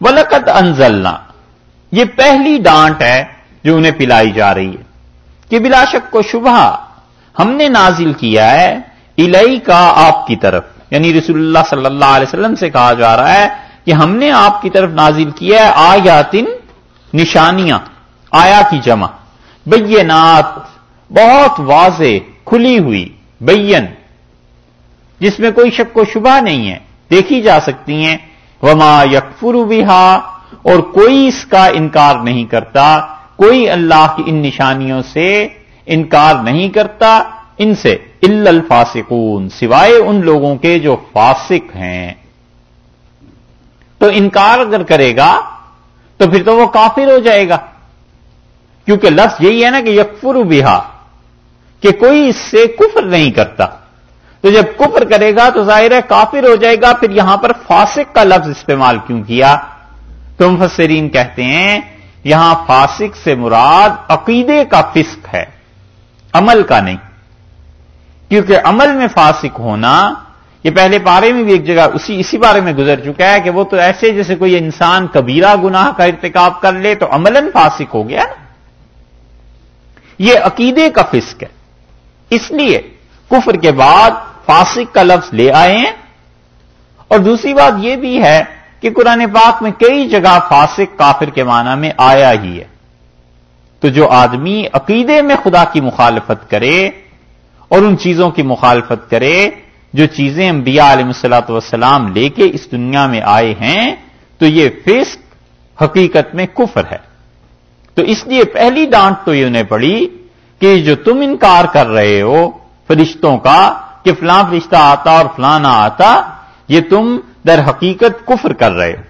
ولقت انزلنا یہ پہلی ڈانٹ ہے جو انہیں پلائی جا رہی ہے کہ بلا شک کو شبہ ہم نے نازل کیا ہے الہی کا آپ کی طرف۔ یعنی رسول اللہ صلی اللہ علیہ وسلم سے کہا جا رہا ہے کہ ہم نے آپ کی طرف نازل کیا ہے آیاتن، نشانیاں، آیا کی جمع۔ بینات، بہت واضح، کھلی ہوئی، بین۔ جس میں کوئی شک و شبہ نہیں ہے۔ دیکھی جا سکتی ہیں۔ وما یکفر بہا اور کوئی اس کا انکار نہیں کرتا، کوئی اللہ کی ان نشانیوں سے انکار نہیں کرتا، ان سے، الا الفاسقون، سوائے ان لوگوں کے جو فاسق ہیں۔ تو انکار اگر کرے گا، تو پھر تو وہ کافر ہو جائے گا۔ کیونکہ لفظ یہی ہے نا کہ یکفر بہا، کہ کوئی اس سے کفر نہیں کرتا۔ تو جب کفر کرے گا تو ظاہر ہے کافر ہو جائے گا، پھر یہاں پر فاسق کا لفظ استعمال کیوں کیا؟ تو مفسرین کہتے ہیں، یہاں فاسق سے مراد عقیدے کا فسق ہے، عمل کا نہیں۔ کیونکہ عمل میں فاسق ہونا، یہ پہلے پارے میں بھی ایک جگہ اسی اسی بارے میں گزر چکا ہے کہ وہ تو ایسے جیسے کوئی انسان کبیرہ گناہ کا ارتکاب کر لے تو عملاً فاسق ہو گیا نا۔ یہ عقیدے کا فسق ہے۔ اس لیے کفر کے بعد فاسق کا لفظ لے آئے ہیں۔ اور دوسری بات یہ بھی ہے کہ قرآن پاک میں کئی جگہ فاسق کافر کے معنی میں آیا ہی ہے۔ تو جو آدمی عقیدے میں خدا کی مخالفت کرے اور ان چیزوں کی مخالفت کرے، جو چیزیں انبیاء علیہ السلاۃ والسلام لے کے اس دنیا میں آئے ہیں، تو یہ فسق حقیقت میں کفر ہے۔ تو اس لیے پہلی ڈانٹ تو یہ انہیں پڑی کہ جو تم انکار کر رہے ہو، فرشتوں کا کہ فلاں فرشتہ آتا اور فلاں نہ آتا، یہ تم در حقیقت کفر کر رہے ہو۔